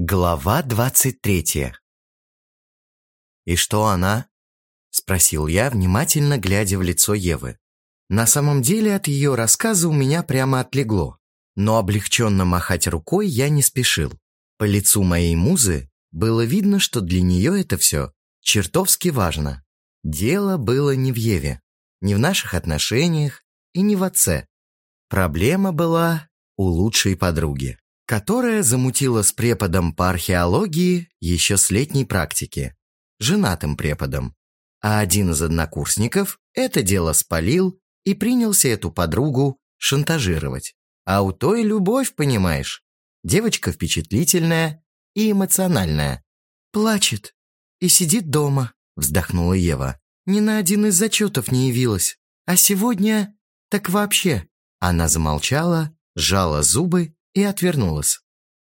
Глава двадцать третья «И что она?» – спросил я, внимательно глядя в лицо Евы. На самом деле от ее рассказа у меня прямо отлегло, но облегченно махать рукой я не спешил. По лицу моей музы было видно, что для нее это все чертовски важно. Дело было не в Еве, не в наших отношениях и не в отце. Проблема была у лучшей подруги которая замутила с преподом по археологии еще с летней практики, женатым преподом. А один из однокурсников это дело спалил и принялся эту подругу шантажировать. А у той любовь, понимаешь. Девочка впечатлительная и эмоциональная. «Плачет и сидит дома», — вздохнула Ева. «Ни на один из зачетов не явилась. А сегодня так вообще». Она замолчала, сжала зубы и отвернулась.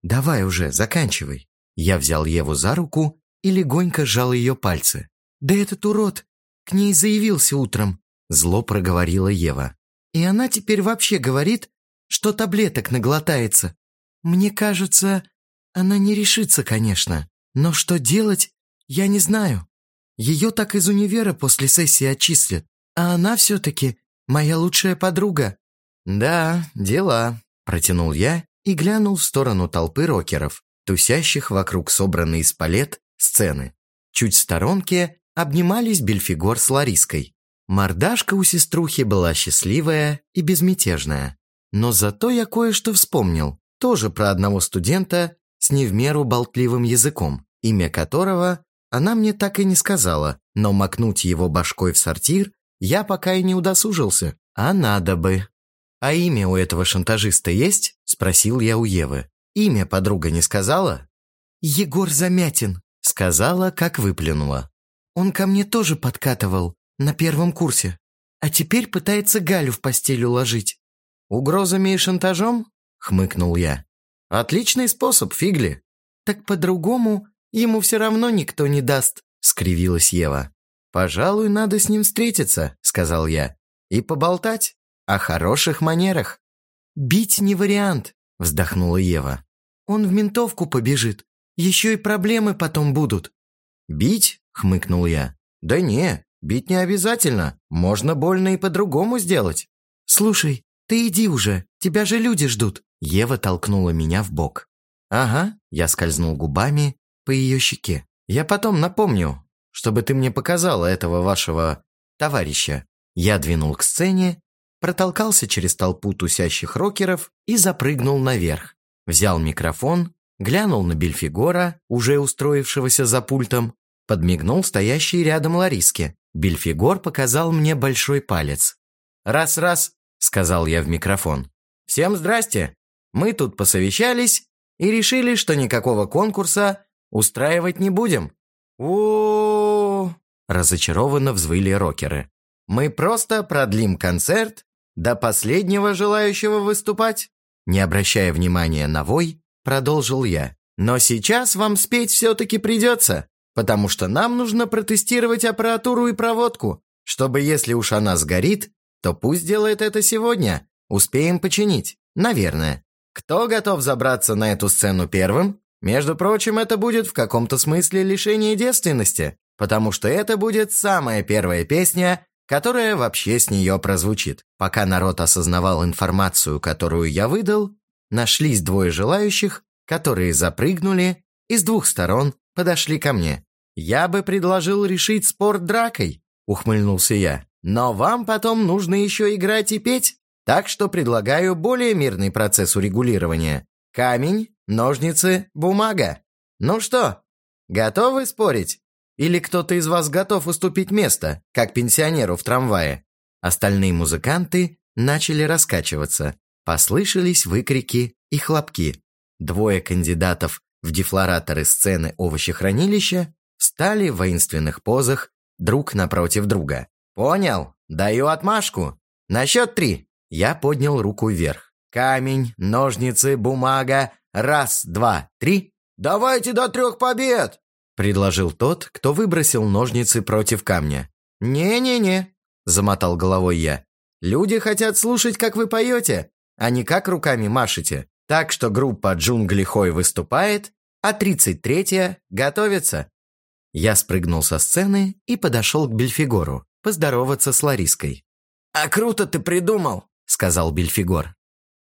«Давай уже, заканчивай». Я взял Еву за руку и легонько сжал ее пальцы. «Да этот урод к ней заявился утром», – зло проговорила Ева. «И она теперь вообще говорит, что таблеток наглотается. Мне кажется, она не решится, конечно. Но что делать, я не знаю. Ее так из универа после сессии отчислят. А она все-таки моя лучшая подруга». «Да, дела», – протянул я и глянул в сторону толпы рокеров, тусящих вокруг собранной из палет сцены. Чуть в сторонке обнимались Бельфигор с Лариской. Мордашка у сеструхи была счастливая и безмятежная. Но зато я кое-что вспомнил, тоже про одного студента с не в меру болтливым языком, имя которого она мне так и не сказала, но макнуть его башкой в сортир я пока и не удосужился, а надо бы. «А имя у этого шантажиста есть?» – спросил я у Евы. «Имя подруга не сказала?» «Егор Замятин», – сказала, как выплюнула. «Он ко мне тоже подкатывал, на первом курсе, а теперь пытается Галю в постель уложить». «Угрозами и шантажом?» – хмыкнул я. «Отличный способ, Фигли». «Так по-другому ему все равно никто не даст», – скривилась Ева. «Пожалуй, надо с ним встретиться», – сказал я. «И поболтать» о хороших манерах. «Бить не вариант», – вздохнула Ева. «Он в ментовку побежит. Еще и проблемы потом будут». «Бить?» – хмыкнул я. «Да не, бить не обязательно. Можно больно и по-другому сделать». «Слушай, ты иди уже, тебя же люди ждут». Ева толкнула меня в бок. «Ага», – я скользнул губами по ее щеке. «Я потом напомню, чтобы ты мне показала этого вашего товарища». Я двинул к сцене протолкался через толпу тусящих рокеров и запрыгнул наверх. Взял микрофон, глянул на Бельфигора, уже устроившегося за пультом, подмигнул стоящей рядом Лариске. Бельфигор показал мне большой палец. «Раз-раз», — сказал я в микрофон. «Всем здрасте. Мы тут посовещались и решили, что никакого конкурса устраивать не будем». у разочарованно взвыли рокеры. «Мы просто продлим концерт до последнего желающего выступать?» Не обращая внимания на вой, продолжил я. «Но сейчас вам спеть все-таки придется, потому что нам нужно протестировать аппаратуру и проводку, чтобы если уж она сгорит, то пусть делает это сегодня. Успеем починить, наверное. Кто готов забраться на эту сцену первым? Между прочим, это будет в каком-то смысле лишение девственности, потому что это будет самая первая песня, которая вообще с нее прозвучит. Пока народ осознавал информацию, которую я выдал, нашлись двое желающих, которые запрыгнули и с двух сторон подошли ко мне. «Я бы предложил решить спор дракой», — ухмыльнулся я. «Но вам потом нужно еще играть и петь, так что предлагаю более мирный процесс урегулирования. Камень, ножницы, бумага. Ну что, готовы спорить?» Или кто-то из вас готов уступить место, как пенсионеру в трамвае?» Остальные музыканты начали раскачиваться. Послышались выкрики и хлопки. Двое кандидатов в дефлораторы сцены овощехранилища встали в воинственных позах друг напротив друга. «Понял. Даю отмашку. На счет три». Я поднял руку вверх. «Камень, ножницы, бумага. Раз, два, три». «Давайте до трех побед!» – предложил тот, кто выбросил ножницы против камня. «Не-не-не», – замотал головой я. «Люди хотят слушать, как вы поете, а не как руками машете. Так что группа «Джунгли Хой» выступает, а тридцать третья готовится». Я спрыгнул со сцены и подошел к Бельфигору, поздороваться с Лариской. «А круто ты придумал», — сказал Бельфигор.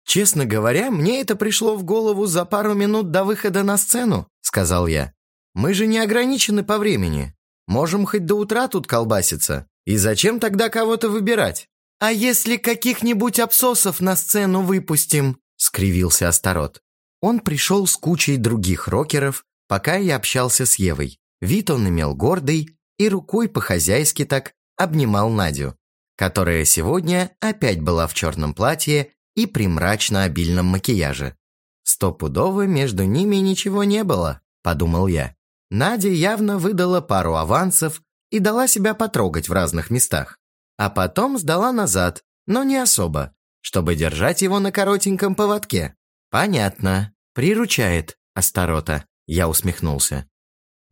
«Честно говоря, мне это пришло в голову за пару минут до выхода на сцену», — сказал я. «Мы же не ограничены по времени. Можем хоть до утра тут колбаситься. И зачем тогда кого-то выбирать?» «А если каких-нибудь абсосов на сцену выпустим?» — скривился Астарот. Он пришел с кучей других рокеров, пока я общался с Евой. Вид он имел гордый и рукой по-хозяйски так обнимал Надю, которая сегодня опять была в черном платье и при мрачно-обильном макияже. Стопудово между ними ничего не было, подумал я. Надя явно выдала пару авансов и дала себя потрогать в разных местах. А потом сдала назад, но не особо, чтобы держать его на коротеньком поводке. Понятно. «Приручает, Астарота», — я усмехнулся.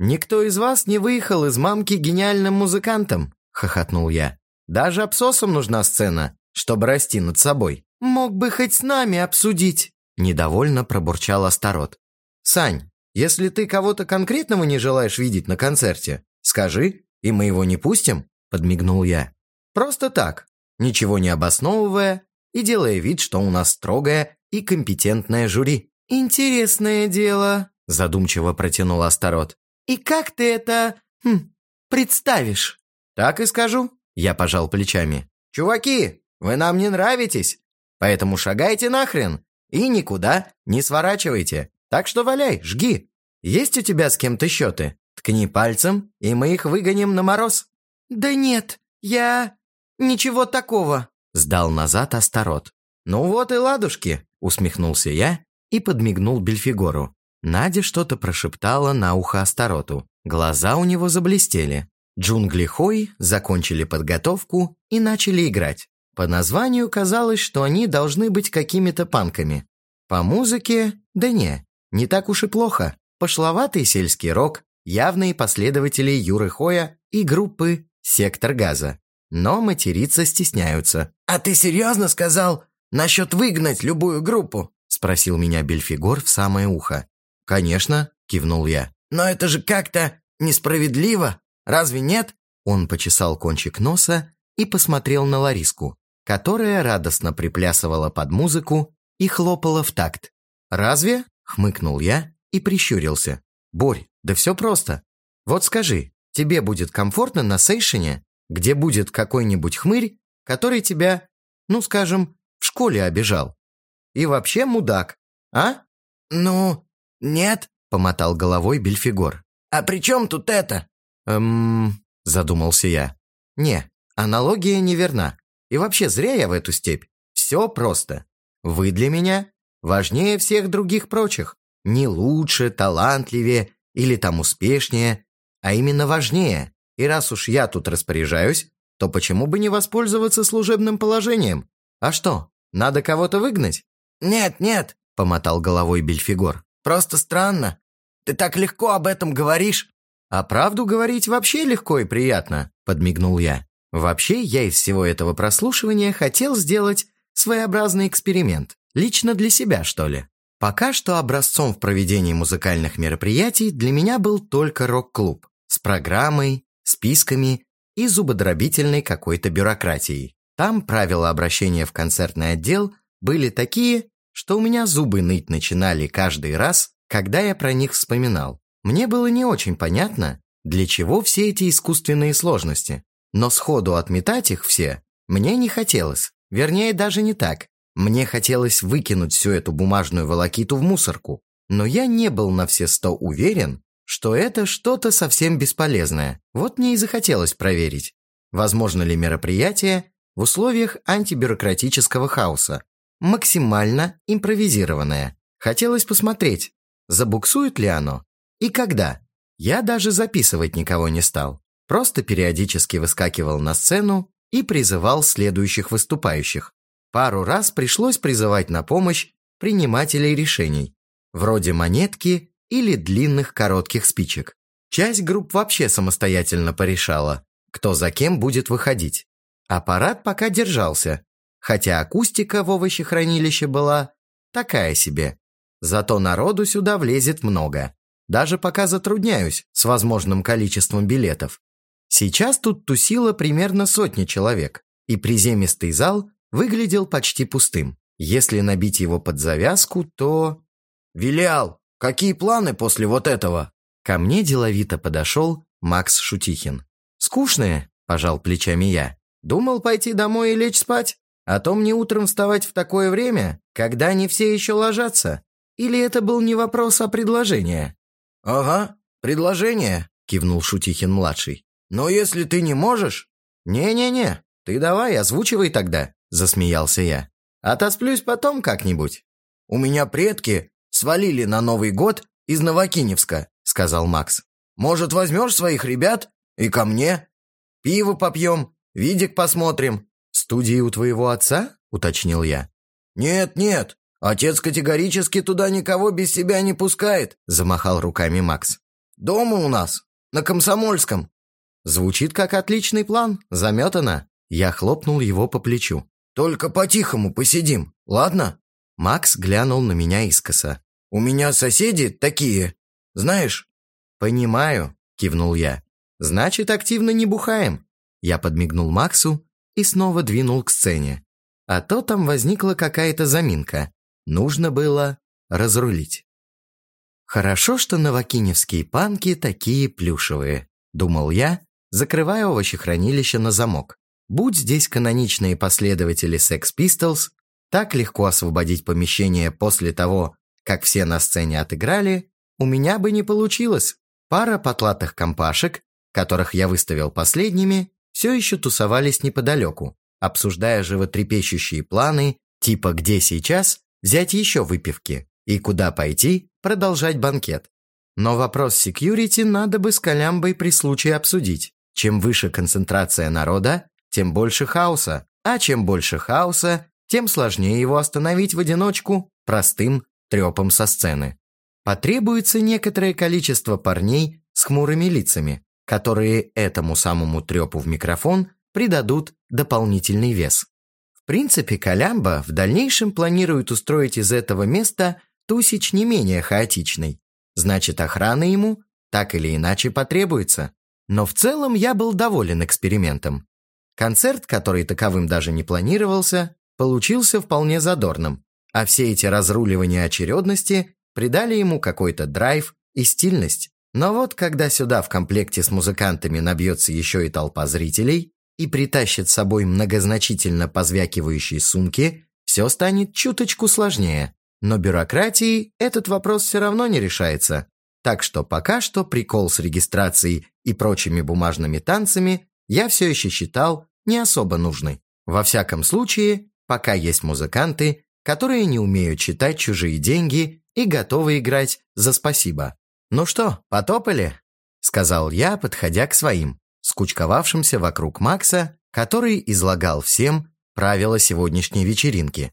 «Никто из вас не выехал из мамки гениальным музыкантом», — хохотнул я. «Даже абсосам нужна сцена, чтобы расти над собой». «Мог бы хоть с нами обсудить», — недовольно пробурчал Астарот. «Сань, если ты кого-то конкретного не желаешь видеть на концерте, скажи, и мы его не пустим», — подмигнул я. «Просто так, ничего не обосновывая и делая вид, что у нас строгое и компетентное жюри». «Интересное дело», – задумчиво протянул Астарот. «И как ты это... Хм, представишь?» «Так и скажу», – я пожал плечами. «Чуваки, вы нам не нравитесь, поэтому шагайте нахрен и никуда не сворачивайте. Так что валяй, жги. Есть у тебя с кем-то счеты? Ткни пальцем, и мы их выгоним на мороз». «Да нет, я... ничего такого», – сдал назад Астарот. «Ну вот и ладушки», – усмехнулся я и подмигнул Бельфигору. Надя что-то прошептала на ухо Астароту. Глаза у него заблестели. Джунгли Хой закончили подготовку и начали играть. По названию казалось, что они должны быть какими-то панками. По музыке, да не, не так уж и плохо. Пошловатый сельский рок, явные последователи Юры Хоя и группы «Сектор газа». Но материться стесняются. «А ты серьезно сказал насчет выгнать любую группу?» спросил меня Бельфигор в самое ухо. «Конечно», – кивнул я. «Но это же как-то несправедливо, разве нет?» Он почесал кончик носа и посмотрел на Лариску, которая радостно приплясывала под музыку и хлопала в такт. «Разве?» – хмыкнул я и прищурился. «Борь, да все просто. Вот скажи, тебе будет комфортно на сейшене, где будет какой-нибудь хмырь, который тебя, ну скажем, в школе обижал? И вообще мудак, а?» «Ну, нет», — помотал головой Бельфигор. «А при чем тут это?» «Эм...» — задумался я. «Не, аналогия неверна. И вообще зря я в эту степь. Все просто. Вы для меня важнее всех других прочих. Не лучше, талантливее или там успешнее, а именно важнее. И раз уж я тут распоряжаюсь, то почему бы не воспользоваться служебным положением? А что, надо кого-то выгнать? «Нет, нет», — помотал головой Бельфигор. «Просто странно. Ты так легко об этом говоришь». «А правду говорить вообще легко и приятно», — подмигнул я. «Вообще, я из всего этого прослушивания хотел сделать своеобразный эксперимент. Лично для себя, что ли. Пока что образцом в проведении музыкальных мероприятий для меня был только рок-клуб с программой, списками и зубодробительной какой-то бюрократией. Там правила обращения в концертный отдел были такие, что у меня зубы ныть начинали каждый раз, когда я про них вспоминал. Мне было не очень понятно, для чего все эти искусственные сложности. Но сходу отметать их все мне не хотелось. Вернее, даже не так. Мне хотелось выкинуть всю эту бумажную волокиту в мусорку. Но я не был на все сто уверен, что это что-то совсем бесполезное. Вот мне и захотелось проверить, возможно ли мероприятие в условиях антибюрократического хаоса, максимально импровизированное. Хотелось посмотреть, забуксует ли оно и когда. Я даже записывать никого не стал. Просто периодически выскакивал на сцену и призывал следующих выступающих. Пару раз пришлось призывать на помощь принимателей решений, вроде монетки или длинных коротких спичек. Часть групп вообще самостоятельно порешала, кто за кем будет выходить. Аппарат пока держался, хотя акустика в овощехранилище была такая себе. Зато народу сюда влезет много. даже пока затрудняюсь с возможным количеством билетов. Сейчас тут тусило примерно сотня человек, и приземистый зал выглядел почти пустым. Если набить его под завязку, то... «Вилиал, какие планы после вот этого?» Ко мне деловито подошел Макс Шутихин. «Скучные», – пожал плечами я. «Думал пойти домой и лечь спать? А то мне утром вставать в такое время, когда не все еще ложатся. Или это был не вопрос, а предложение?» «Ага, предложение», – кивнул Шутихин-младший. «Но если ты не можешь...» «Не-не-не, ты давай, озвучивай тогда», – засмеялся я. «Отосплюсь потом как-нибудь». «У меня предки свалили на Новый год из Новокиневска», – сказал Макс. «Может, возьмешь своих ребят и ко мне? Пиво попьем, видик посмотрим». «Студии у твоего отца?» – уточнил я. «Нет, нет, отец категорически туда никого без себя не пускает», – замахал руками Макс. «Дома у нас, на Комсомольском». Звучит как отличный план, заметано. Я хлопнул его по плечу. «Только по-тихому посидим, ладно?» Макс глянул на меня искоса. «У меня соседи такие, знаешь?» «Понимаю», – кивнул я. «Значит, активно не бухаем». Я подмигнул Максу и снова двинул к сцене. А то там возникла какая-то заминка. Нужно было разрулить. «Хорошо, что новокиневские панки такие плюшевые», – думал я, закрывая овощехранилище на замок. Будь здесь каноничные последователи Sex Pistols, так легко освободить помещение после того, как все на сцене отыграли, у меня бы не получилось. Пара потлатых компашек, которых я выставил последними, все еще тусовались неподалеку, обсуждая животрепещущие планы, типа где сейчас взять еще выпивки и куда пойти продолжать банкет. Но вопрос секьюрити надо бы с Колямбой при случае обсудить. Чем выше концентрация народа, тем больше хаоса, а чем больше хаоса, тем сложнее его остановить в одиночку простым трепом со сцены. Потребуется некоторое количество парней с хмурыми лицами, которые этому самому трепу в микрофон придадут дополнительный вес. В принципе, Колямба в дальнейшем планирует устроить из этого места тусич не менее хаотичный. Значит, охрана ему так или иначе потребуется. Но в целом я был доволен экспериментом. Концерт, который таковым даже не планировался, получился вполне задорным, а все эти разруливания очередности придали ему какой-то драйв и стильность. Но вот когда сюда в комплекте с музыкантами набьется еще и толпа зрителей и притащит с собой многозначительно позвякивающие сумки, все станет чуточку сложнее. Но бюрократией этот вопрос все равно не решается. Так что пока что прикол с регистрацией и прочими бумажными танцами я все еще считал не особо нужный. Во всяком случае, пока есть музыканты, которые не умеют читать чужие деньги и готовы играть за спасибо. «Ну что, потопали?» – сказал я, подходя к своим, скучковавшимся вокруг Макса, который излагал всем правила сегодняшней вечеринки.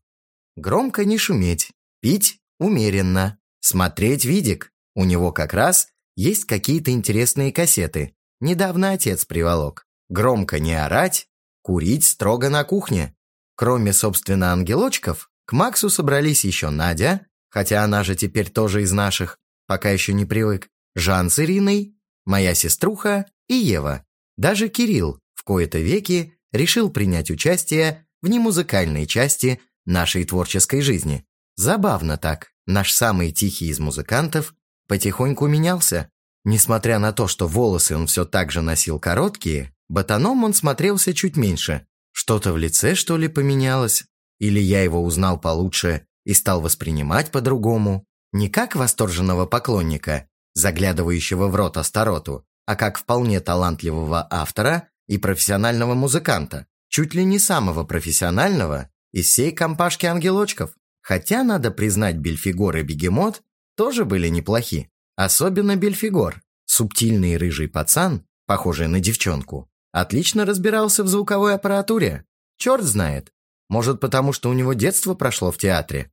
Громко не шуметь, пить умеренно, смотреть видик. У него как раз есть какие-то интересные кассеты. Недавно отец приволок. Громко не орать, курить строго на кухне. Кроме, собственно, ангелочков, к Максу собрались еще Надя, хотя она же теперь тоже из наших, пока еще не привык, Жан с Ириной, моя сеструха и Ева. Даже Кирилл в кои-то веки решил принять участие в немузыкальной части нашей творческой жизни. Забавно так, наш самый тихий из музыкантов потихоньку менялся. Несмотря на то, что волосы он все так же носил короткие, ботаном он смотрелся чуть меньше. Что-то в лице, что ли, поменялось? Или я его узнал получше и стал воспринимать по-другому? Не как восторженного поклонника, заглядывающего в рот Астароту, а как вполне талантливого автора и профессионального музыканта, чуть ли не самого профессионального из всей компашки ангелочков. Хотя, надо признать, Бельфигор и Бегемот тоже были неплохи. Особенно Бельфигор, субтильный рыжий пацан, похожий на девчонку, отлично разбирался в звуковой аппаратуре. Черт знает, может потому, что у него детство прошло в театре,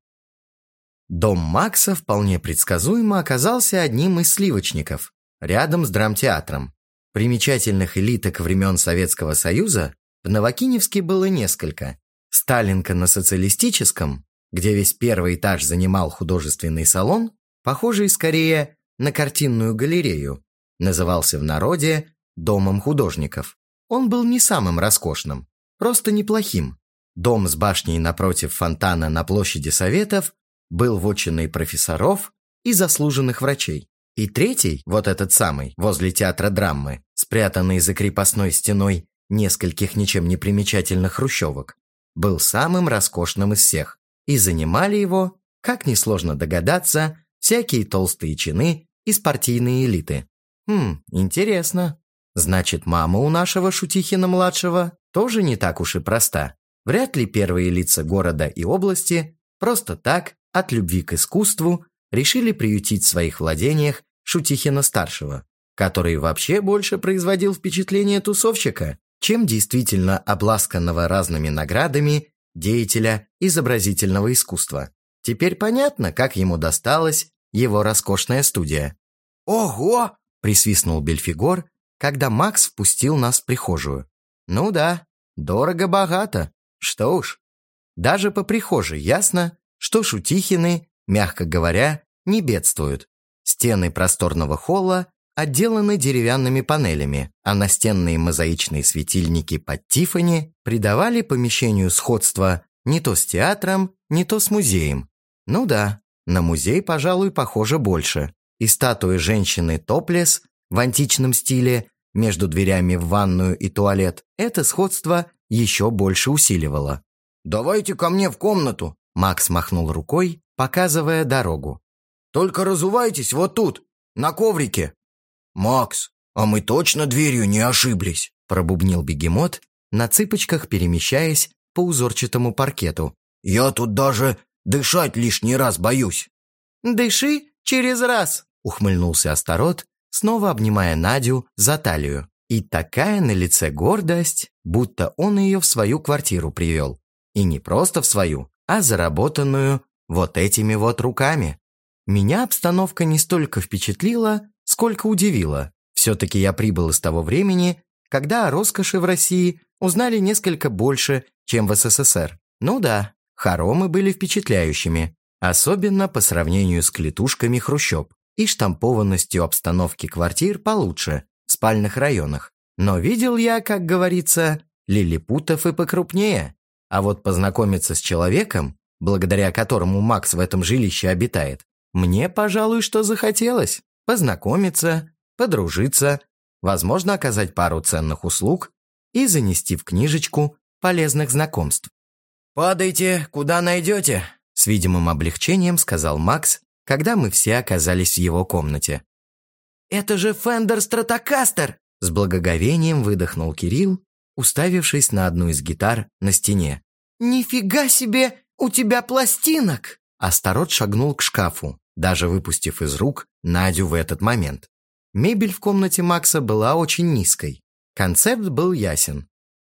Дом Макса вполне предсказуемо оказался одним из сливочников, рядом с драмтеатром. Примечательных элиток времен Советского Союза в Новокиневске было несколько. Сталинка на социалистическом, где весь первый этаж занимал художественный салон, похожий скорее на картинную галерею. Назывался в народе «Домом художников». Он был не самым роскошным, просто неплохим. Дом с башней напротив фонтана на площади Советов был вотчиной профессоров и заслуженных врачей. И третий, вот этот самый, возле театра драмы, спрятанный за крепостной стеной нескольких ничем не примечательных хрущевок, был самым роскошным из всех. И занимали его, как несложно догадаться, всякие толстые чины и спортивные элиты. Хм, интересно. Значит, мама у нашего Шутихина-младшего тоже не так уж и проста. Вряд ли первые лица города и области просто так, от любви к искусству, решили приютить в своих владениях Шутихина-старшего, который вообще больше производил впечатление тусовщика, чем действительно обласканного разными наградами деятеля изобразительного искусства. Теперь понятно, как ему досталась его роскошная студия. «Ого!» – присвистнул Бельфигор, когда Макс впустил нас в прихожую. «Ну да, дорого-богато. Что уж. Даже по прихожей ясно, что Шутихины, мягко говоря, не бедствуют. Стены просторного холла отделаны деревянными панелями, а настенные мозаичные светильники под Тиффани придавали помещению сходство не то с театром, не то с музеем. Ну да, на музей, пожалуй, похоже больше. И статуи женщины топлес в античном стиле между дверями в ванную и туалет это сходство еще больше усиливало. «Давайте ко мне в комнату!» Макс махнул рукой, показывая дорогу. «Только разувайтесь вот тут, на коврике!» «Макс, а мы точно дверью не ошиблись?» пробубнил бегемот, на цыпочках перемещаясь по узорчатому паркету. «Я тут даже дышать лишний раз боюсь». «Дыши через раз», — ухмыльнулся Астарот, снова обнимая Надю за талию. И такая на лице гордость, будто он ее в свою квартиру привел. И не просто в свою, а заработанную вот этими вот руками. Меня обстановка не столько впечатлила, сколько удивила. Все-таки я прибыл из того времени, когда о роскоши в России узнали несколько больше, чем в СССР. Ну да, хоромы были впечатляющими, особенно по сравнению с клетушками хрущоб и штампованностью обстановки квартир получше, в спальных районах. Но видел я, как говорится, лилипутов и покрупнее. А вот познакомиться с человеком, благодаря которому Макс в этом жилище обитает, мне, пожалуй, что захотелось познакомиться, подружиться, возможно, оказать пару ценных услуг и занести в книжечку полезных знакомств. «Падайте, куда найдете», — с видимым облегчением сказал Макс, когда мы все оказались в его комнате. «Это же Фендер Стратокастер!» С благоговением выдохнул Кирилл, уставившись на одну из гитар на стене. «Нифига себе, у тебя пластинок!» Астарот шагнул к шкафу, даже выпустив из рук Надю в этот момент. Мебель в комнате Макса была очень низкой. Концепт был ясен.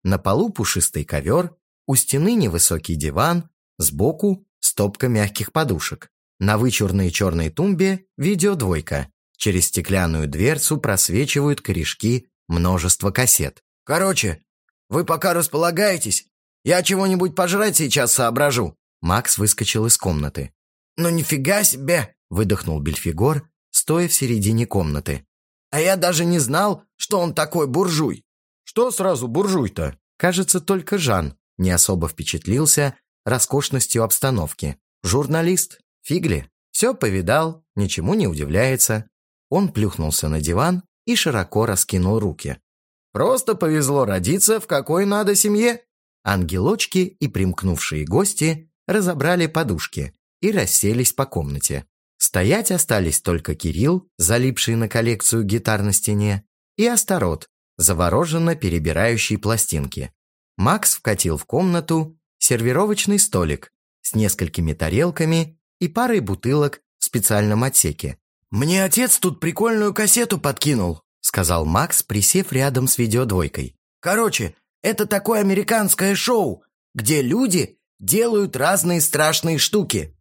На полу пушистый ковер, у стены невысокий диван, сбоку стопка мягких подушек. На вычурной черной тумбе видеодвойка. Через стеклянную дверцу просвечивают корешки множества кассет. «Короче, вы пока располагаетесь, я чего-нибудь пожрать сейчас соображу». Макс выскочил из комнаты. «Ну нифига себе!» – выдохнул Бельфигор, стоя в середине комнаты. «А я даже не знал, что он такой буржуй!» «Что сразу буржуй-то?» Кажется, только Жан не особо впечатлился роскошностью обстановки. Журналист, фигли, все повидал, ничему не удивляется. Он плюхнулся на диван и широко раскинул руки. «Просто повезло родиться в какой надо семье!» Ангелочки и примкнувшие гости разобрали подушки и расселись по комнате. Стоять остались только Кирилл, залипший на коллекцию гитар на стене, и Астарот, завороженно перебирающий пластинки. Макс вкатил в комнату сервировочный столик с несколькими тарелками и парой бутылок в специальном отсеке. «Мне отец тут прикольную кассету подкинул», сказал Макс, присев рядом с видеодвойкой. «Короче, это такое американское шоу, где люди делают разные страшные штуки.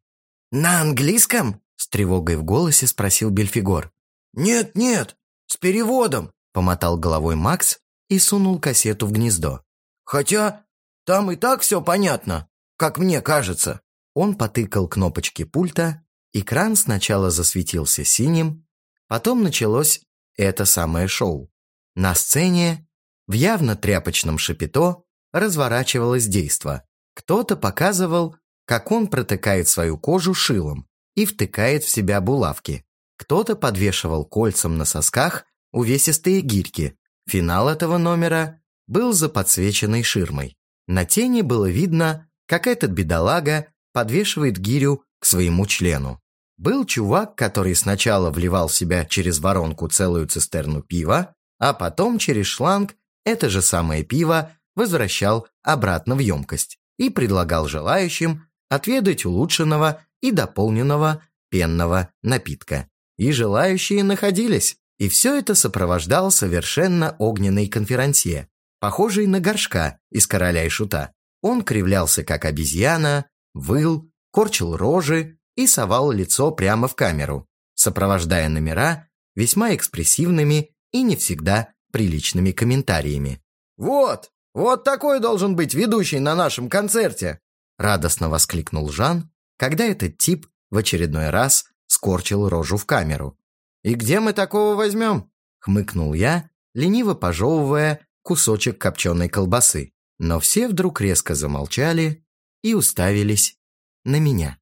На английском?» С тревогой в голосе спросил Бельфигор. «Нет, нет, с переводом», помотал головой Макс и сунул кассету в гнездо. «Хотя там и так все понятно, как мне кажется». Он потыкал кнопочки пульта, экран сначала засветился синим, Потом началось это самое шоу. На сцене, в явно тряпочном шапито, разворачивалось действо. Кто-то показывал, как он протыкает свою кожу шилом и втыкает в себя булавки. Кто-то подвешивал кольцам на сосках увесистые гирьки. Финал этого номера был за подсвеченной ширмой. На тени было видно, как этот бедолага подвешивает гирю к своему члену. Был чувак, который сначала вливал в себя через воронку целую цистерну пива, а потом через шланг это же самое пиво возвращал обратно в емкость и предлагал желающим отведать улучшенного и дополненного пенного напитка. И желающие находились. И все это сопровождал совершенно огненный конферансье, похожий на горшка из «Короля и Шута». Он кривлялся, как обезьяна, выл, корчил рожи и совал лицо прямо в камеру, сопровождая номера весьма экспрессивными и не всегда приличными комментариями. «Вот, вот такой должен быть ведущий на нашем концерте!» радостно воскликнул Жан, когда этот тип в очередной раз скорчил рожу в камеру. «И где мы такого возьмем?» хмыкнул я, лениво пожевывая кусочек копченой колбасы. Но все вдруг резко замолчали и уставились на меня.